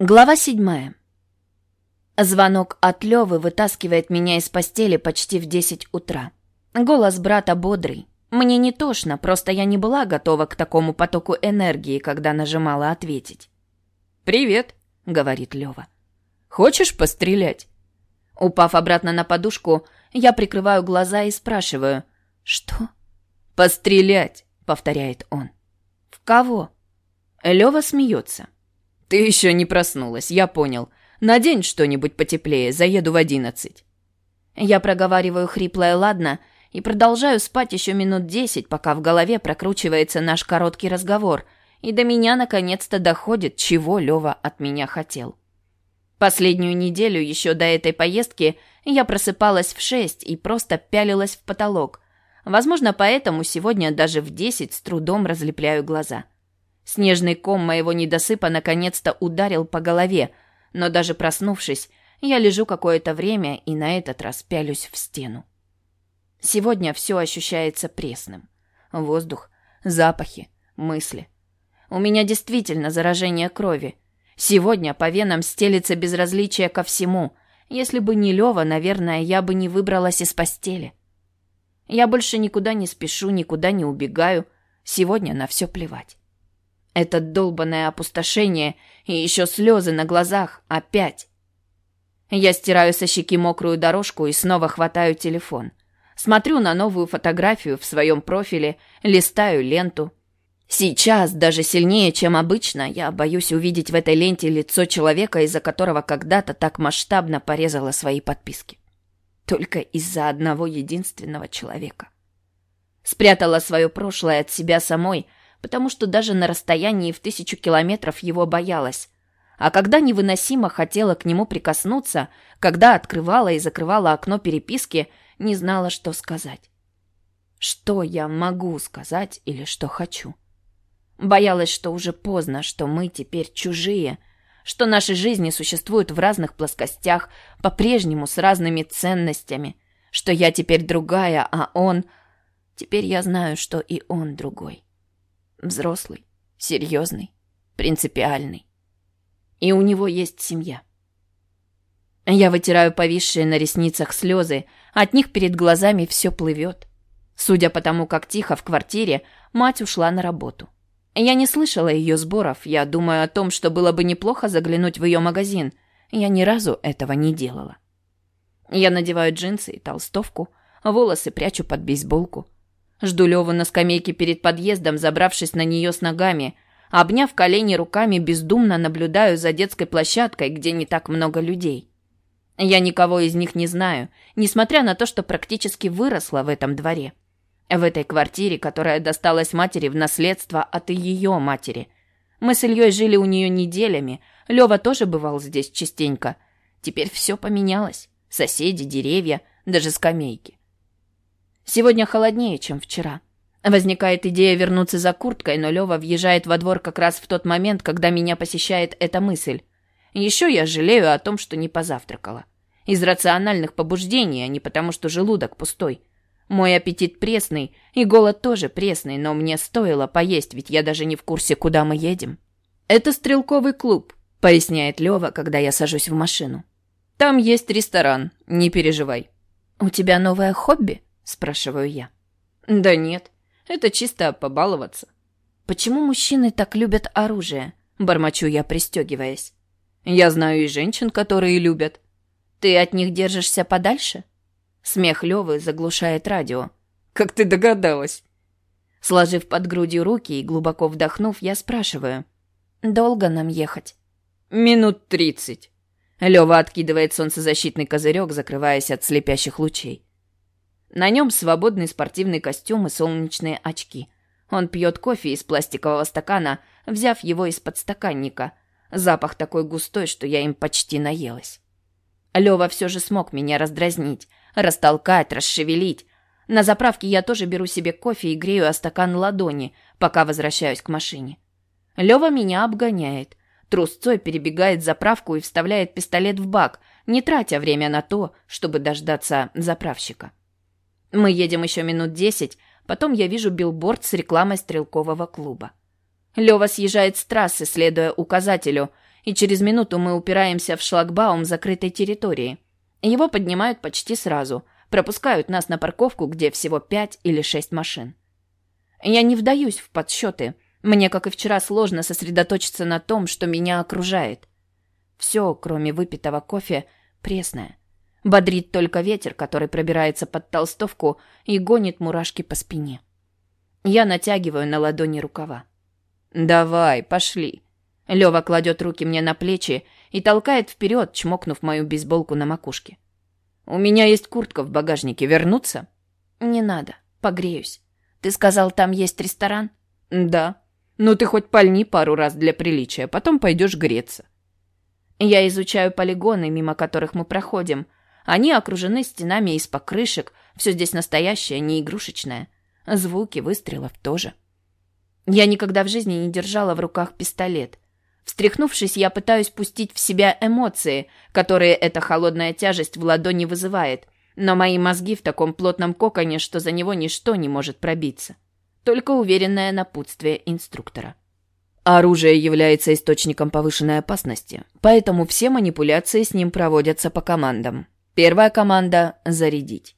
Глава седьмая. Звонок от Лёвы вытаскивает меня из постели почти в десять утра. Голос брата бодрый. Мне не тошно, просто я не была готова к такому потоку энергии, когда нажимала ответить. «Привет», — говорит Лёва. «Хочешь пострелять?» Упав обратно на подушку, я прикрываю глаза и спрашиваю. «Что?» «Пострелять», — повторяет он. «В кого?» Лёва смеется. «Ты еще не проснулась, я понял. Надень что-нибудь потеплее, заеду в одиннадцать». Я проговариваю хриплое «ладно» и продолжаю спать еще минут десять, пока в голове прокручивается наш короткий разговор, и до меня наконец-то доходит, чего Лева от меня хотел. Последнюю неделю еще до этой поездки я просыпалась в шесть и просто пялилась в потолок. Возможно, поэтому сегодня даже в десять с трудом разлепляю глаза. Снежный ком моего недосыпа наконец-то ударил по голове, но даже проснувшись, я лежу какое-то время и на этот раз пялюсь в стену. Сегодня все ощущается пресным. Воздух, запахи, мысли. У меня действительно заражение крови. Сегодня по венам стелится безразличие ко всему. Если бы не Лева, наверное, я бы не выбралась из постели. Я больше никуда не спешу, никуда не убегаю. Сегодня на все плевать. Это долбанное опустошение и еще слезы на глазах опять. Я стираю со щеки мокрую дорожку и снова хватаю телефон. Смотрю на новую фотографию в своем профиле, листаю ленту. Сейчас, даже сильнее, чем обычно, я боюсь увидеть в этой ленте лицо человека, из-за которого когда-то так масштабно порезала свои подписки. Только из-за одного единственного человека. Спрятала свое прошлое от себя самой – потому что даже на расстоянии в тысячу километров его боялась. А когда невыносимо хотела к нему прикоснуться, когда открывала и закрывала окно переписки, не знала, что сказать. Что я могу сказать или что хочу? Боялась, что уже поздно, что мы теперь чужие, что наши жизни существуют в разных плоскостях, по-прежнему с разными ценностями, что я теперь другая, а он... Теперь я знаю, что и он другой. Взрослый, серьезный, принципиальный. И у него есть семья. Я вытираю повисшие на ресницах слезы, от них перед глазами все плывет. Судя по тому, как тихо в квартире, мать ушла на работу. Я не слышала ее сборов, я думаю о том, что было бы неплохо заглянуть в ее магазин. Я ни разу этого не делала. Я надеваю джинсы и толстовку, волосы прячу под бейсболку. Жду Леву на скамейке перед подъездом, забравшись на нее с ногами. Обняв колени руками, бездумно наблюдаю за детской площадкой, где не так много людей. Я никого из них не знаю, несмотря на то, что практически выросла в этом дворе. В этой квартире, которая досталась матери в наследство от ее матери. Мы с Ильей жили у нее неделями. Лева тоже бывал здесь частенько. Теперь все поменялось. Соседи, деревья, даже скамейки. Сегодня холоднее, чем вчера. Возникает идея вернуться за курткой, но Лёва въезжает во двор как раз в тот момент, когда меня посещает эта мысль. Еще я жалею о том, что не позавтракала. Из рациональных побуждений, а не потому, что желудок пустой. Мой аппетит пресный, и голод тоже пресный, но мне стоило поесть, ведь я даже не в курсе, куда мы едем. «Это стрелковый клуб», — поясняет Лёва, когда я сажусь в машину. «Там есть ресторан, не переживай». «У тебя новое хобби?» Спрашиваю я. Да нет, это чисто побаловаться. Почему мужчины так любят оружие? бормочу я, пристегиваясь. Я знаю и женщин, которые любят. Ты от них держишься подальше? Смех Левы заглушает радио. Как ты догадалась? Сложив под грудью руки и глубоко вдохнув, я спрашиваю. Долго нам ехать? Минут тридцать. Лева откидывает солнцезащитный козырек, закрываясь от слепящих лучей. На нем свободный спортивный костюм и солнечные очки. Он пьет кофе из пластикового стакана, взяв его из подстаканника. Запах такой густой, что я им почти наелась. Лёва все же смог меня раздразнить, растолкать, расшевелить. На заправке я тоже беру себе кофе и грею о стакан ладони, пока возвращаюсь к машине. Лёва меня обгоняет. Трусцой перебегает заправку и вставляет пистолет в бак, не тратя время на то, чтобы дождаться заправщика. Мы едем еще минут десять, потом я вижу билборд с рекламой стрелкового клуба. Лева съезжает с трассы, следуя указателю, и через минуту мы упираемся в шлагбаум закрытой территории. Его поднимают почти сразу, пропускают нас на парковку, где всего пять или шесть машин. Я не вдаюсь в подсчеты. Мне, как и вчера, сложно сосредоточиться на том, что меня окружает. Все, кроме выпитого кофе, пресное. Бодрит только ветер, который пробирается под толстовку и гонит мурашки по спине. Я натягиваю на ладони рукава. «Давай, пошли». Лёва кладет руки мне на плечи и толкает вперед, чмокнув мою бейсболку на макушке. «У меня есть куртка в багажнике. Вернуться?» «Не надо. Погреюсь. Ты сказал, там есть ресторан?» «Да. Ну ты хоть пальни пару раз для приличия, потом пойдешь греться». Я изучаю полигоны, мимо которых мы проходим. Они окружены стенами из покрышек. Все здесь настоящее, не игрушечное. Звуки выстрелов тоже. Я никогда в жизни не держала в руках пистолет. Встряхнувшись, я пытаюсь пустить в себя эмоции, которые эта холодная тяжесть в ладони вызывает, но мои мозги в таком плотном коконе, что за него ничто не может пробиться. Только уверенное напутствие инструктора. Оружие является источником повышенной опасности, поэтому все манипуляции с ним проводятся по командам. Первая команда – зарядить.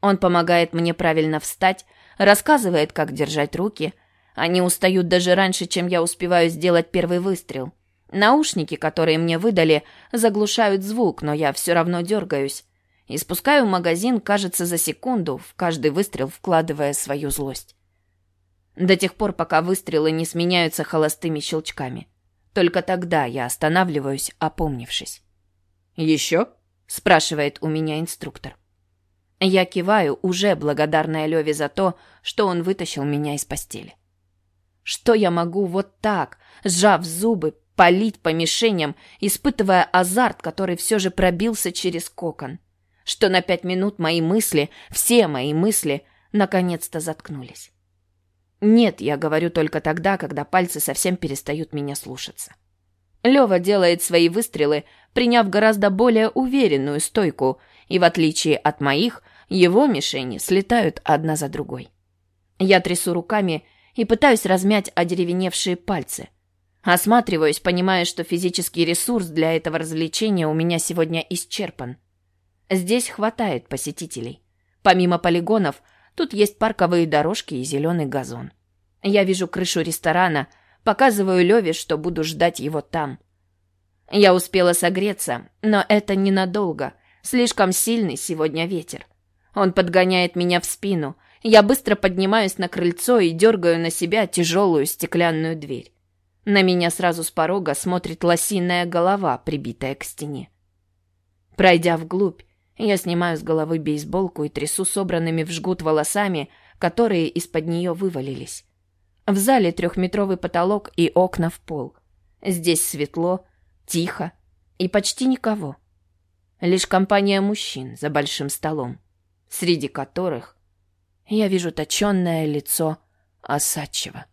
Он помогает мне правильно встать, рассказывает, как держать руки – они устают даже раньше, чем я успеваю сделать первый выстрел. Наушники, которые мне выдали, заглушают звук, но я все равно дергаюсь. И спускаю магазин, кажется, за секунду, в каждый выстрел вкладывая свою злость. До тех пор, пока выстрелы не сменяются холостыми щелчками. Только тогда я останавливаюсь, опомнившись. «Еще?» – спрашивает у меня инструктор. Я киваю, уже благодарная Леве за то, что он вытащил меня из постели. Что я могу вот так, сжав зубы, палить по мишеням, испытывая азарт, который все же пробился через кокон? Что на пять минут мои мысли, все мои мысли, наконец-то заткнулись. Нет, я говорю только тогда, когда пальцы совсем перестают меня слушаться. Лёва делает свои выстрелы, приняв гораздо более уверенную стойку, и в отличие от моих, его мишени слетают одна за другой. Я трясу руками и пытаюсь размять одеревеневшие пальцы. Осматриваюсь, понимая, что физический ресурс для этого развлечения у меня сегодня исчерпан. Здесь хватает посетителей. Помимо полигонов, тут есть парковые дорожки и зеленый газон. Я вижу крышу ресторана, показываю Леве, что буду ждать его там. Я успела согреться, но это ненадолго. Слишком сильный сегодня ветер. Он подгоняет меня в спину – я быстро поднимаюсь на крыльцо и дергаю на себя тяжелую стеклянную дверь. На меня сразу с порога смотрит лосиная голова, прибитая к стене. Пройдя вглубь, я снимаю с головы бейсболку и трясу собранными в жгут волосами, которые из-под нее вывалились. В зале трехметровый потолок и окна в пол. Здесь светло, тихо и почти никого. Лишь компания мужчин за большим столом, среди которых я вижу точенное лицо Осадчего.